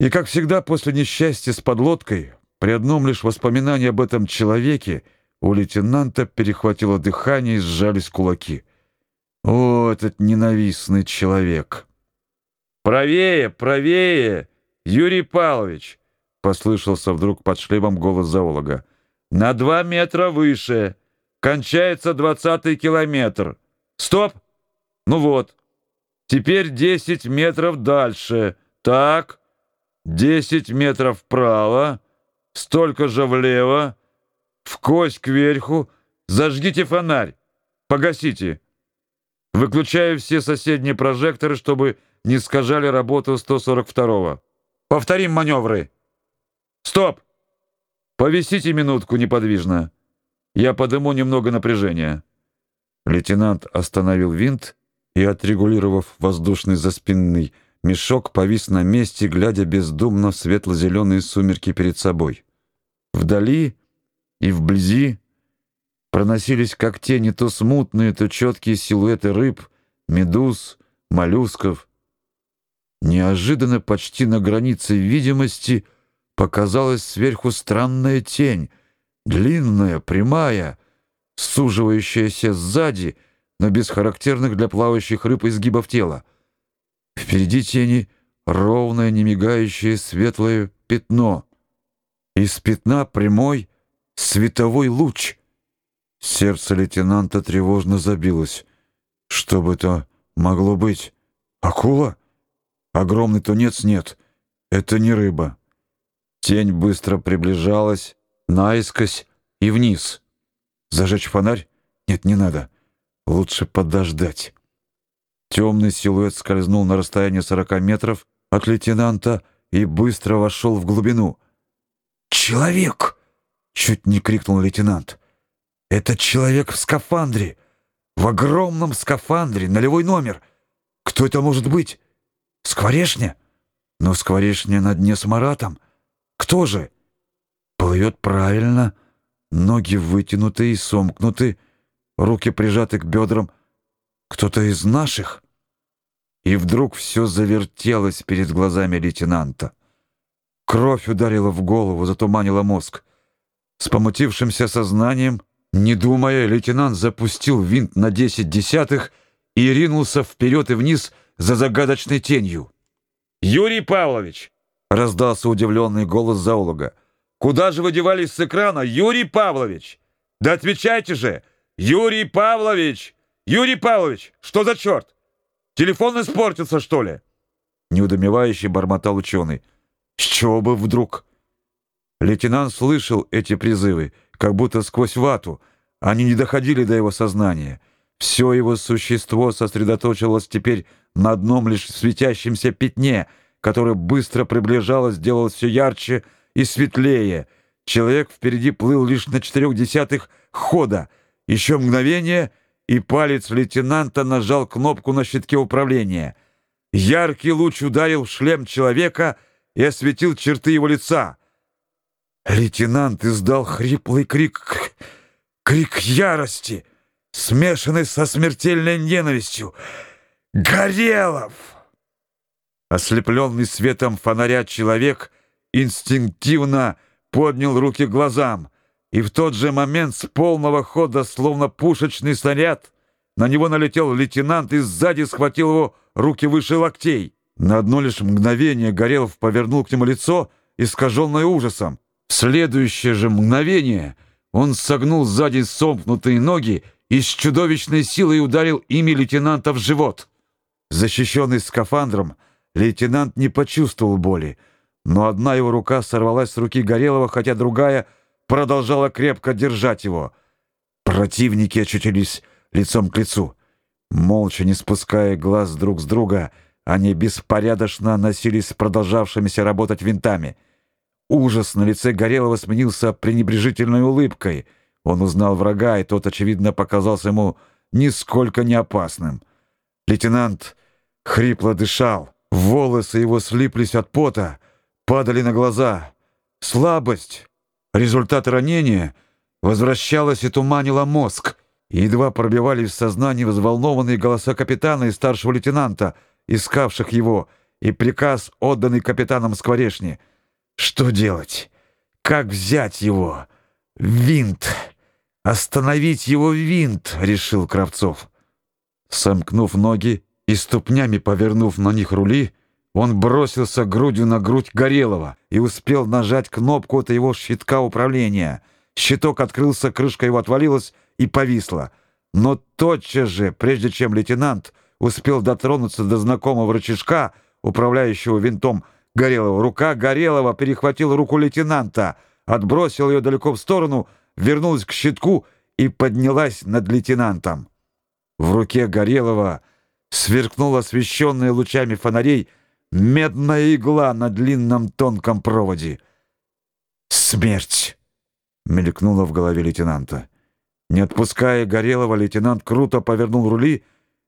И, как всегда, после несчастья с подлодкой, при одном лишь воспоминании об этом человеке у лейтенанта перехватило дыхание и сжались кулаки. О, этот ненавистный человек! «Правее, правее, Юрий Павлович!» — послышался вдруг под шлемом голос зоолога. «На два метра выше. Кончается двадцатый километр. Стоп! Ну вот. Теперь десять метров дальше. Так, десять метров вправо, столько же влево, в кость кверху. Зажгите фонарь, погасите. Выключаю все соседние прожекторы, чтобы не скажали работу 142-го. Повторим маневры. Стоп! Повисите минутку неподвижно. Я подыму немного напряжения. Лейтенант остановил винт и, отрегулировав воздушный заспинный мешок, повис на месте, глядя бездумно в светло-зеленые сумерки перед собой. Вдали и вблизи проносились как тени то смутные, то четкие силуэты рыб, медуз, моллюсков. Неожиданно, почти на границе видимости, показалась сверху странная тень, длинная, прямая, суживающаяся сзади, но без характерных для плавающих рыб изгибов тела. Впереди тени ровное, немигающее светлое пятно. Из пятна прямой световой луч. Сердце лейтенанта тревожно забилось. Что бы это могло быть? Акула? Огромный тунец нет. Это не рыба. Тень быстро приближалась, наискось и вниз. Зажечь фонарь? Нет, не надо. Лучше подождать. Темный силуэт скользнул на расстояние сорока метров от лейтенанта и быстро вошел в глубину. «Человек!» — чуть не крикнул лейтенант. «Это человек в скафандре! В огромном скафандре! Нулевой номер! Кто это может быть?» Скворешня? Но скворешня на дне с Маратом. Кто же? Плывет правильно, ноги вытянуты и сомкнуты, руки прижаты к бедрам. Кто-то из наших? И вдруг все завертелось перед глазами лейтенанта. Кровь ударила в голову, затуманила мозг. С помутившимся сознанием, не думая, лейтенант запустил винт на десять десятых и ринулся вперед и вниз, за загадочной тенью. «Юрий Павлович!» — раздался удивленный голос зоолога. «Куда же вы девались с экрана, Юрий Павлович? Да отвечайте же! Юрий Павлович! Юрий Павлович, что за черт? Телефон испортился, что ли?» Неудумевающий бормотал ученый. «С чего бы вдруг?» Лейтенант слышал эти призывы, как будто сквозь вату. Они не доходили до его сознания. Все его существо сосредоточилось теперь на одном лишь светящемся пятне, которое быстро приближалось, делалось все ярче и светлее. Человек впереди плыл лишь на четырех десятых хода. Еще мгновение, и палец лейтенанта нажал кнопку на щитке управления. Яркий луч ударил в шлем человека и осветил черты его лица. Лейтенант издал хриплый крик, крик ярости — смешанный со смертельной ненавистью. Горелов! Ослепленный светом фонаря человек инстинктивно поднял руки к глазам, и в тот же момент с полного хода, словно пушечный снаряд, на него налетел лейтенант и сзади схватил его руки выше локтей. На одно лишь мгновение Горелов повернул к нему лицо, искаженное ужасом. В следующее же мгновение он согнул сзади сомкнутые ноги и с чудовищной силой ударил ими лейтенанта в живот. Защищенный скафандром, лейтенант не почувствовал боли, но одна его рука сорвалась с руки Горелого, хотя другая продолжала крепко держать его. Противники очутились лицом к лицу. Молча, не спуская глаз друг с друга, они беспорядочно носились с продолжавшимися работать винтами. Ужас на лице Горелого сменился пренебрежительной улыбкой — он узнал врага, и тот, очевидно, показался ему нисколько не опасным. Лейтенант хрипло дышал, волосы его слиплись от пота, падали на глаза. Слабость, результат ранения, возвращалась и туманила мозг. Едва пробивались в сознании взволнованные голоса капитана и старшего лейтенанта, искавших его, и приказ, отданный капитаном Скворешни. Что делать? Как взять его? Винт! Остановить его винт, решил Кравцов. Сомкнув ноги и ступнями повернув на них рули, он бросился грудью на грудь Горелого и успел нажать кнопку от его щитка управления. Щиток открылся, крышка его отвалилась и повисла. Но тотчас же, прежде чем лейтенант успел дотронуться до знакомого рычажка, управляющего винтом Горелого, рука Горелого перехватила руку лейтенанта, отбросила ее далеко в сторону, вернулась к щитку и поднялась над лейтенантом. В руке Горелого сверкнула освещенная лучами фонарей медная игла на длинном тонком проводе. «Смерть!» — мелькнула в голове лейтенанта. Не отпуская Горелого, лейтенант круто повернул рули,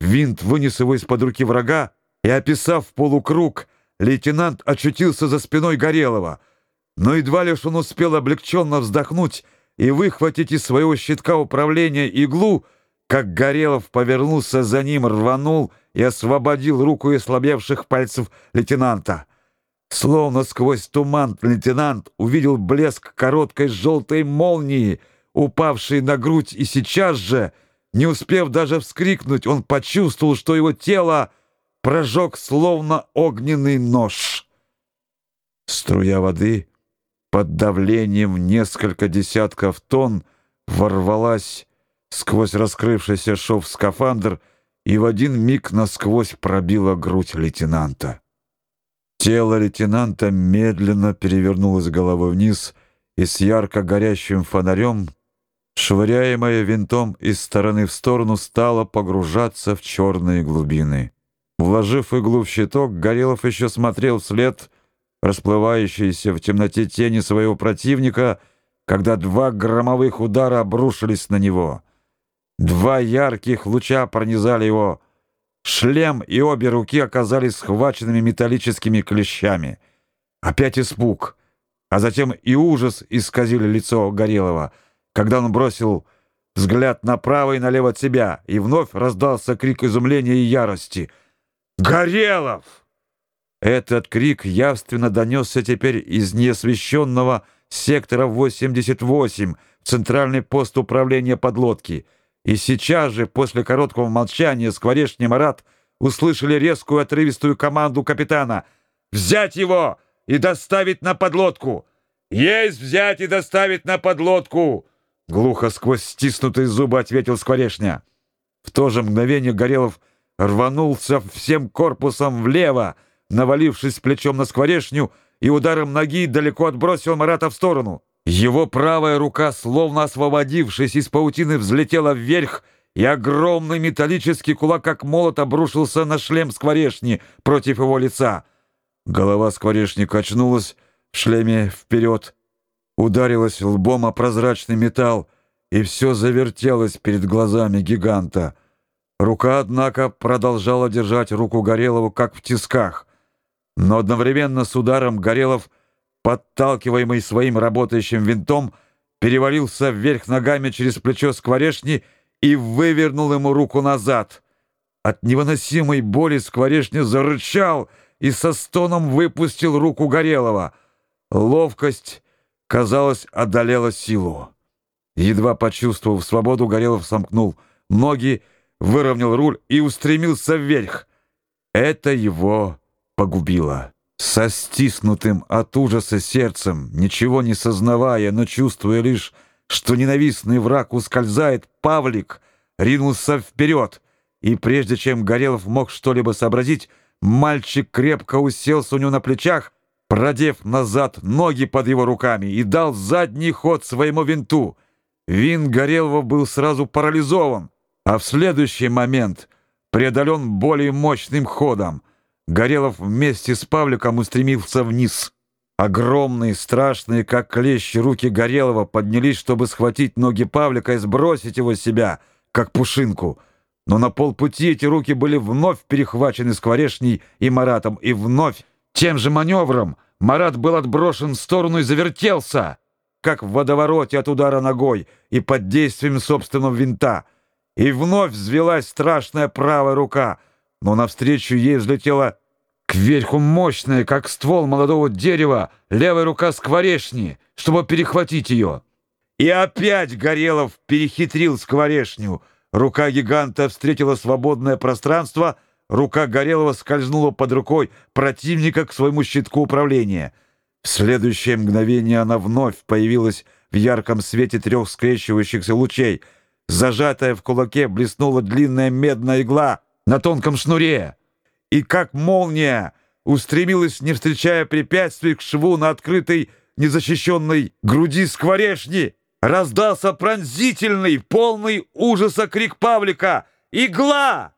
винт вынес его из-под руки врага, и, описав полукруг, лейтенант очутился за спиной Горелого. Но едва лишь он успел облегченно вздохнуть и выхватить из своего щитка управления иглу, как Горелов повернулся за ним, рванул и освободил руку из слабевших пальцев лейтенанта. Словно сквозь туман лейтенант увидел блеск короткой желтой молнии, упавшей на грудь, и сейчас же, не успев даже вскрикнуть, он почувствовал, что его тело прожег словно огненный нож. Струя воды под давлением несколько десятков тонн ворвалась сквозь раскрывшийся шов скафандр и в один миг насквозь пробила грудь лейтенанта. Тело лейтенанта медленно перевернулось головой вниз и с ярко горящим фонарем, швыряемое винтом из стороны в сторону, стало погружаться в черные глубины. Вложив иглу в щиток, Горелов еще смотрел вслед расплывающейся в темноте тени своего противника, когда два громовых удара обрушились на него — Два ярких луча пронизали его. Шлем и обе руки оказались схваченными металлическими клещами. Опять испуг, а затем и ужас исказили лицо Горелого, когда он бросил взгляд направо и налево от себя, и вновь раздался крик изумления и ярости. «Горелов!» Этот крик явственно донесся теперь из неосвещенного сектора 88 в центральный пост управления подлодки — и сейчас же, после короткого молчания, Скворечный Марат услышали резкую отрывистую команду капитана «Взять его и доставить на подлодку!» «Есть взять и доставить на подлодку!» Глухо сквозь стиснутые зубы ответил Скворечня. В то же мгновение Горелов рванулся всем корпусом влево, навалившись плечом на Скворечню, и ударом ноги далеко отбросил Марата в сторону. Его правая рука, словно освободившись из паутины, взлетела вверх, и огромный металлический кулак, как молот, обрушился на шлем скворешни против его лица. Голова скворешни качнулась в шлеме вперед, ударилась лбом о прозрачный металл, и все завертелось перед глазами гиганта. Рука, однако, продолжала держать руку Горелову, как в тисках. Но одновременно с ударом Горелов — подталкиваемый своим работающим винтом, перевалился вверх ногами через плечо скворешни и вывернул ему руку назад. От невыносимой боли скворешня зарычал и со стоном выпустил руку Горелого. Ловкость, казалось, одолела силу. Едва почувствовав свободу, Горелов сомкнул ноги, выровнял руль и устремился вверх. Это его погубило. Со стиснутым от ужаса сердцем, ничего не сознавая, но чувствуя лишь, что ненавистный враг ускользает, Павлик ринулся вперед, и прежде чем Горелов мог что-либо сообразить, мальчик крепко уселся у него на плечах, продев назад ноги под его руками и дал задний ход своему винту. Винт Горелова был сразу парализован, а в следующий момент преодолен более мощным ходом — Горелов вместе с Павликом устремился вниз. Огромные, страшные, как клещи, руки Горелова поднялись, чтобы схватить ноги Павлика и сбросить его с себя, как пушинку. Но на полпути эти руки были вновь перехвачены Скворешней и Маратом, и вновь тем же маневром Марат был отброшен в сторону и завертелся, как в водовороте от удара ногой и под действием собственного винта. И вновь взвелась страшная правая рука — но навстречу ей взлетела Кверху мощная, как ствол молодого дерева, левая рука скворешни, чтобы перехватить ее. И опять Горелов перехитрил скворешню. Рука гиганта встретила свободное пространство, рука Горелова скользнула под рукой противника к своему щитку управления. В следующее мгновение она вновь появилась в ярком свете трех скрещивающихся лучей. Зажатая в кулаке блеснула длинная медная игла на тонком шнуре. И как молния устремилась, не встречая препятствий, к шву на открытой, незащищенной груди скворешни. Раздался пронзительный, полный ужаса крик Павлика. «Игла!»